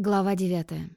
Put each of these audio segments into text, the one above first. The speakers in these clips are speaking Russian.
Глава девятая.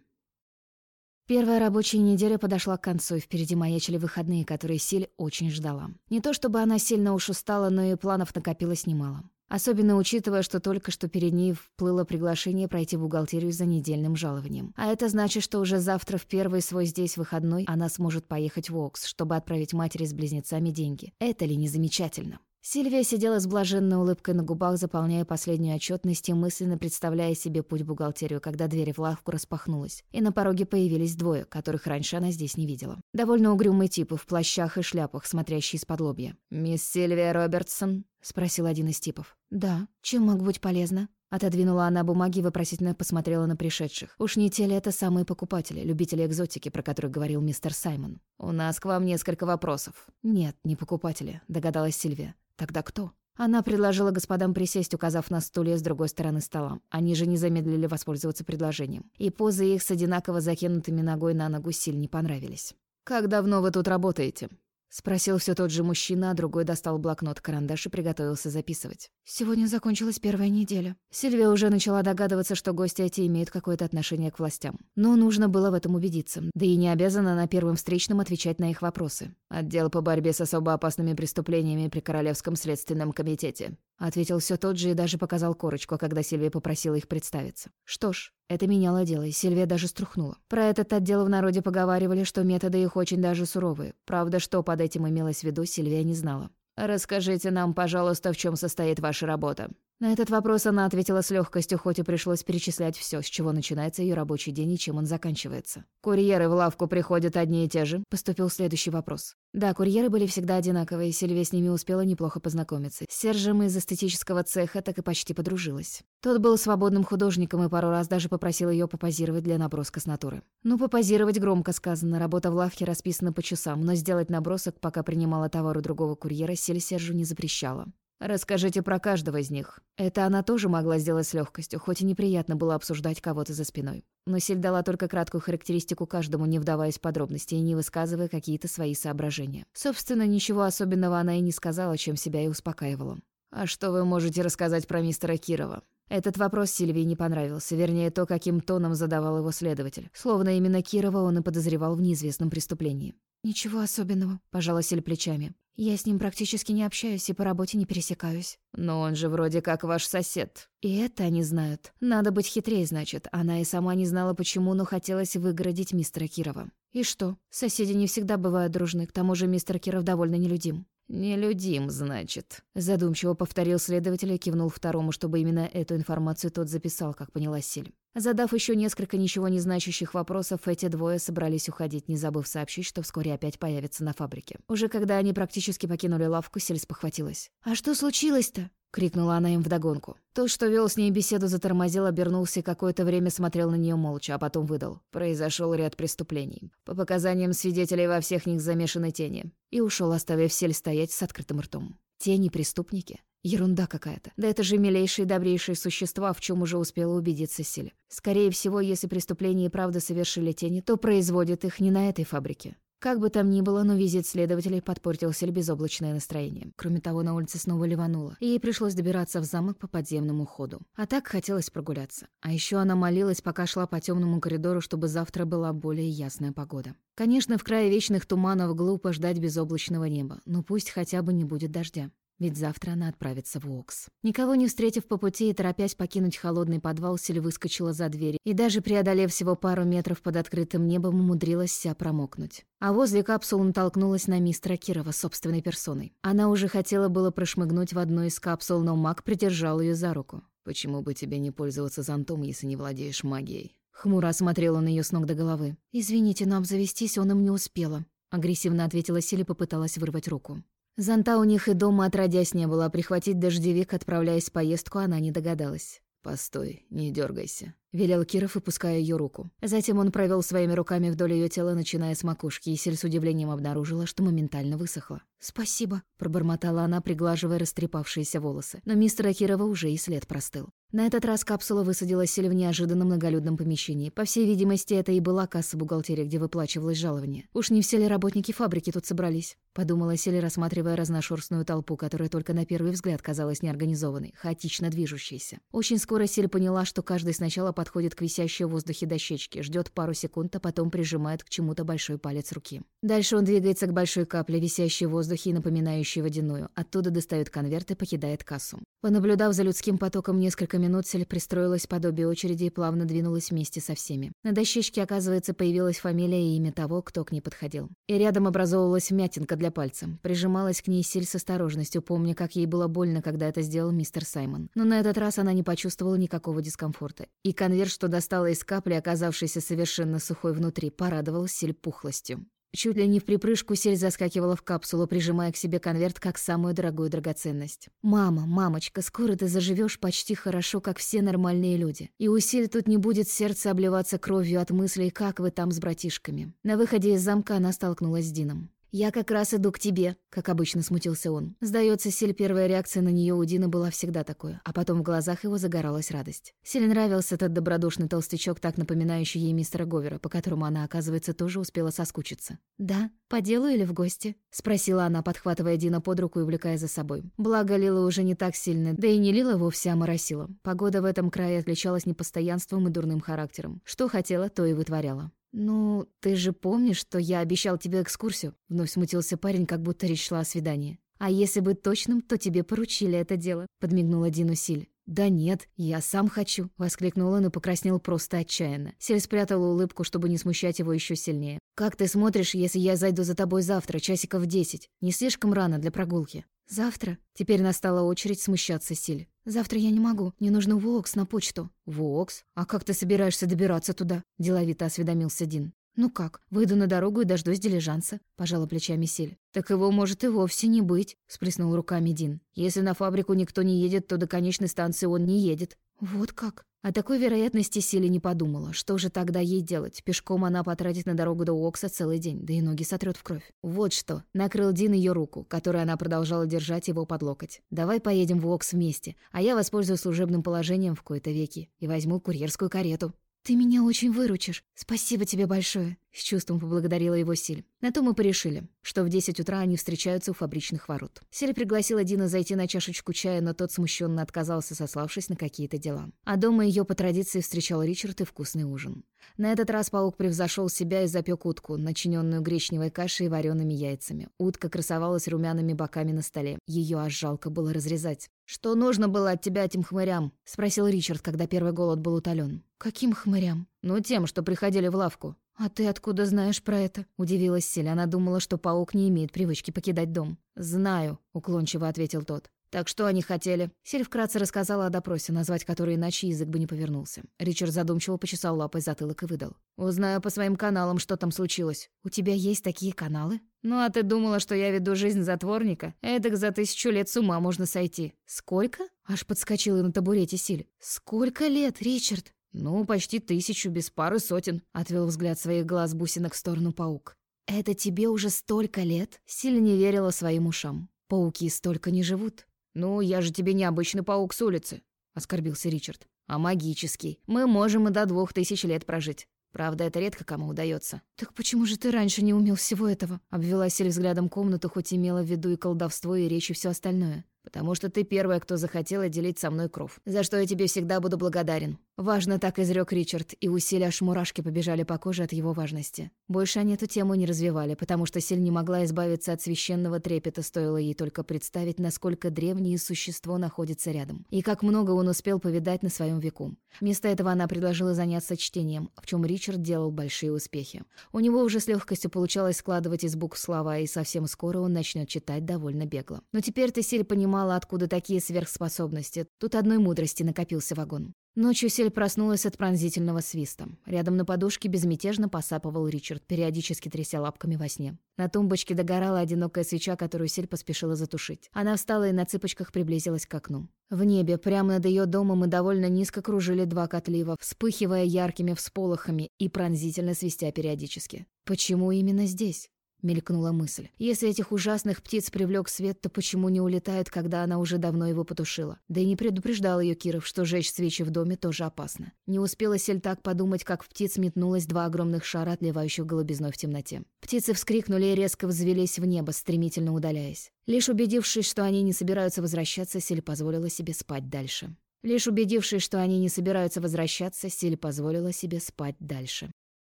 Первая рабочая неделя подошла к концу, и впереди маячили выходные, которые Силь очень ждала. Не то чтобы она сильно уж устала, но и планов накопилось немало. Особенно учитывая, что только что перед ней вплыло приглашение пройти в бухгалтерию за недельным жалованием. А это значит, что уже завтра в первый свой здесь выходной она сможет поехать в Окс, чтобы отправить матери с близнецами деньги. Это ли не замечательно? Сильвия сидела с блаженной улыбкой на губах, заполняя последнюю отчетность и мысленно представляя себе путь в бухгалтерию, когда дверь в лавку распахнулась, и на пороге появились двое, которых раньше она здесь не видела. Довольно угрюмые типы в плащах и шляпах, смотрящие из-под лобья. «Мисс Сильвия Робертсон?» — спросил один из типов. «Да. Чем могу быть полезна?» Отодвинула она бумаги и вопросительно посмотрела на пришедших. Уж не те ли это самые покупатели, любители экзотики, про которых говорил мистер Саймон? «У нас к вам несколько вопросов». «Нет, не покупатели», — догадалась Сильвия. Тогда кто? Она предложила господам присесть, указав на стулья с другой стороны стола. Они же не замедлили воспользоваться предложением. И позы их с одинаково закинутыми ногой на ногу сильно не понравились. «Как давно вы тут работаете?» Спросил все тот же мужчина, а другой достал блокнот-карандаш и приготовился записывать. «Сегодня закончилась первая неделя». Сильвия уже начала догадываться, что гости эти имеют какое-то отношение к властям. Но нужно было в этом убедиться, да и не обязана на первом встречном отвечать на их вопросы. «Отдел по борьбе с особо опасными преступлениями при Королевском следственном комитете», Ответил все тот же и даже показал корочку, когда Сильвия попросила их представиться. Что ж, это меняло дело, и Сильвия даже струхнула. Про этот отдел в народе поговаривали, что методы их очень даже суровые. Правда, что под этим имелось в виду, Сильвия не знала. «Расскажите нам, пожалуйста, в чем состоит ваша работа?» На этот вопрос она ответила с легкостью, хоть и пришлось перечислять все, с чего начинается ее рабочий день и чем он заканчивается. «Курьеры в лавку приходят одни и те же?» Поступил следующий вопрос. Да, курьеры были всегда одинаковые, Сильвия с ними успела неплохо познакомиться. С Сержем из эстетического цеха так и почти подружилась. Тот был свободным художником и пару раз даже попросил ее попозировать для наброска с натуры. Ну, попозировать громко сказано, работа в лавке расписана по часам, но сделать набросок, пока принимала товар у другого курьера, Силь Сержу не запрещала. Расскажите про каждого из них. Это она тоже могла сделать с легкостью, хоть и неприятно было обсуждать кого-то за спиной. Но Силь дала только краткую характеристику каждому, не вдаваясь в подробности и не высказывая какие-то свои соображения. Собственно, ничего особенного она и не сказала, чем себя и успокаивала. «А что вы можете рассказать про мистера Кирова?» Этот вопрос Сильвии не понравился, вернее, то, каким тоном задавал его следователь. Словно именно Кирова он и подозревал в неизвестном преступлении. «Ничего особенного», — пожала Силь плечами. Я с ним практически не общаюсь и по работе не пересекаюсь. Но он же вроде как ваш сосед. И это они знают. Надо быть хитрее, значит. Она и сама не знала почему, но хотелось выгородить мистера Кирова. И что? Соседи не всегда бывают дружны, к тому же мистер Киров довольно нелюдим. «Нелюдим, значит», — задумчиво повторил следователь и кивнул второму, чтобы именно эту информацию тот записал, как поняла Силь. Задав еще несколько ничего не значащих вопросов, эти двое собрались уходить, не забыв сообщить, что вскоре опять появятся на фабрике. Уже когда они практически покинули лавку, Силь спохватилась. «А что случилось-то?» — крикнула она им вдогонку. Тот, что вел с ней беседу, затормозил, обернулся и какое-то время смотрел на нее молча, а потом выдал. Произошел ряд преступлений. По показаниям свидетелей во всех них замешаны тени. И ушел, оставив Сель стоять с открытым ртом. Тени преступники? Ерунда какая-то. Да это же милейшие и добрейшие существа, в чем уже успела убедиться Силь. Скорее всего, если преступление и правда совершили тени, то производят их не на этой фабрике. Как бы там ни было, но визит следователей подпортил Сель безоблачное настроение. Кроме того, на улице снова ливануло, и ей пришлось добираться в замок по подземному ходу. А так хотелось прогуляться. А еще она молилась, пока шла по темному коридору, чтобы завтра была более ясная погода. Конечно, в крае вечных туманов глупо ждать безоблачного неба, но пусть хотя бы не будет дождя ведь завтра она отправится в Окс. Никого не встретив по пути и торопясь покинуть холодный подвал, Силь выскочила за дверь и даже преодолев всего пару метров под открытым небом, умудрилась вся промокнуть. А возле капсул натолкнулась на мистера Кирова собственной персоной. Она уже хотела было прошмыгнуть в одну из капсул, но маг придержал ее за руку. «Почему бы тебе не пользоваться зонтом, если не владеешь магией?» Хмуро осмотрела на ее с ног до головы. «Извините, но обзавестись он им не успела», — агрессивно ответила Силь и попыталась вырвать руку. Зонта у них и дома отродясь не было, а прихватить дождевик, отправляясь в поездку, она не догадалась. «Постой, не дергайся», — велел Киров, выпуская ее руку. Затем он провел своими руками вдоль ее тела, начиная с макушки, и Сель с удивлением обнаружила, что моментально высохла. «Спасибо», — пробормотала она, приглаживая растрепавшиеся волосы. Но мистера Кирова уже и след простыл. На этот раз капсула высадила Сель в неожиданном многолюдном помещении. По всей видимости, это и была касса бухгалтерии, где выплачивалось жалование. Уж не все ли работники фабрики тут собрались? — подумала Сель, рассматривая разношерстную толпу, которая только на первый взгляд казалась неорганизованной, хаотично движущейся. Очень скоро Сель поняла, что каждый сначала подходит к висящей в воздухе дощечке, ждет пару секунд, а потом прижимает к чему-то большой палец руки. Дальше он двигается к большой капле, висящей в воздухе и напоминающей водяную. Оттуда достает конверт и покидает кассу. Понаблюдав за людским потоком несколько минут, Сель пристроилась подобие очереди и плавно двинулась вместе со всеми. На дощечке, оказывается, появилась фамилия и имя того, кто к ней подходил. И рядом образовывалась вмятинка для пальца. Прижималась к ней Силь с осторожностью, помня, как ей было больно, когда это сделал мистер Саймон. Но на этот раз она не почувствовала никакого дискомфорта. И конверт, что достала из капли, оказавшийся совершенно сухой внутри, порадовал Силь пухлостью. Чуть ли не в припрыжку Сель заскакивала в капсулу, прижимая к себе конверт как самую дорогую драгоценность. «Мама, мамочка, скоро ты заживешь почти хорошо, как все нормальные люди. И у Сель тут не будет сердце обливаться кровью от мыслей, как вы там с братишками». На выходе из замка она столкнулась с Дином. «Я как раз иду к тебе», — как обычно смутился он. Сдается, Силь первая реакция на нее у Дина была всегда такой, а потом в глазах его загоралась радость. Силе нравился этот добродушный толстячок, так напоминающий ей мистера Говера, по которому она, оказывается, тоже успела соскучиться. «Да? По делу или в гости?» — спросила она, подхватывая Дина под руку и увлекая за собой. Благо, лила уже не так сильно, да и не лила вовсе, а моросила. Погода в этом крае отличалась непостоянством и дурным характером. Что хотела, то и вытворяла. «Ну, ты же помнишь, что я обещал тебе экскурсию?» Вновь смутился парень, как будто речь шла о свидании. «А если быть точным, то тебе поручили это дело», — подмигнула Дину Силь. «Да нет, я сам хочу», — воскликнул он и покраснел просто отчаянно. Сель спрятала улыбку, чтобы не смущать его еще сильнее. «Как ты смотришь, если я зайду за тобой завтра, часиков в десять? Не слишком рано для прогулки?» «Завтра?» Теперь настала очередь смущаться Силь. «Завтра я не могу. Мне нужно Вокс на почту». «Вокс? А как ты собираешься добираться туда?» – деловито осведомился Дин. «Ну как? Выйду на дорогу и дождусь дилижанса», – пожала плечами Силь. «Так его может и вовсе не быть», – сплеснул руками Дин. «Если на фабрику никто не едет, то до конечной станции он не едет». «Вот как?» О такой вероятности Силе не подумала. Что же тогда ей делать? Пешком она потратит на дорогу до Окса целый день, да и ноги сотрет в кровь. Вот что. Накрыл Дин ее руку, которой она продолжала держать его под локоть. «Давай поедем в Окс вместе, а я воспользуюсь служебным положением в кои-то веки и возьму курьерскую карету». «Ты меня очень выручишь. Спасибо тебе большое», — с чувством поблагодарила его Силь. На то мы порешили, что в 10 утра они встречаются у фабричных ворот. Силь пригласила Дина зайти на чашечку чая, но тот смущенно отказался, сославшись на какие-то дела. А дома ее по традиции встречал Ричард и вкусный ужин. На этот раз паук превзошел себя и запек утку, начиненную гречневой кашей и вареными яйцами. Утка красовалась румяными боками на столе. Ее аж жалко было разрезать. «Что нужно было от тебя этим хмырям?» — спросил Ричард, когда первый голод был утолен. «Каким хмырям?» «Ну, тем, что приходили в лавку». «А ты откуда знаешь про это?» — удивилась Селя. Она думала, что паук не имеет привычки покидать дом. «Знаю», — уклончиво ответил тот. «Так что они хотели?» Сель вкратце рассказала о допросе, назвать который иначе язык бы не повернулся. Ричард задумчиво почесал лапой затылок и выдал. «Узнаю по своим каналам, что там случилось». «У тебя есть такие каналы?» «Ну а ты думала, что я веду жизнь затворника? Эдак за тысячу лет с ума можно сойти». «Сколько?» Аж подскочила на табурете Силь. «Сколько лет, Ричард?» «Ну, почти тысячу, без пары сотен», — отвел взгляд своих глаз бусинок в сторону паук. «Это тебе уже столько лет?» Силь не верила своим ушам. «Пауки столько не живут». «Ну, я же тебе не обычный паук с улицы», — оскорбился Ричард. «А магический. Мы можем и до двух тысяч лет прожить. Правда, это редко кому удается. «Так почему же ты раньше не умел всего этого?» Обвела Сель взглядом комнату, хоть имела в виду и колдовство, и речь, и все остальное. «Потому что ты первая, кто захотела делить со мной кров. За что я тебе всегда буду благодарен». Важно так изрек Ричард, и у Силь аж мурашки побежали по коже от его важности. Больше они эту тему не развивали, потому что Силь не могла избавиться от священного трепета, стоило ей только представить, насколько древнее существо находится рядом, и как много он успел повидать на своем веку. Вместо этого она предложила заняться чтением, в чем Ричард делал большие успехи. У него уже с легкостью получалось складывать из букв слова, и совсем скоро он начнет читать довольно бегло. Но теперь ты Силь понимала, откуда такие сверхспособности. Тут одной мудрости накопился вагон. Ночью Сель проснулась от пронзительного свиста. Рядом на подушке безмятежно посапывал Ричард, периодически тряся лапками во сне. На тумбочке догорала одинокая свеча, которую Сель поспешила затушить. Она встала и на цыпочках приблизилась к окну. В небе, прямо над ее домом и довольно низко кружили два котлива, вспыхивая яркими всполохами и пронзительно свистя периодически. Почему именно здесь? — мелькнула мысль. «Если этих ужасных птиц привлек свет, то почему не улетает, когда она уже давно его потушила? Да и не предупреждал ее Киров, что жечь свечи в доме тоже опасно. Не успела Сель так подумать, как в птиц метнулось два огромных шара, отливающих голубизной в темноте. Птицы вскрикнули и резко взвелись в небо, стремительно удаляясь. Лишь убедившись, что они не собираются возвращаться, Сель позволила себе спать дальше. Лишь убедившись, что они не собираются возвращаться, Сель позволила себе спать дальше.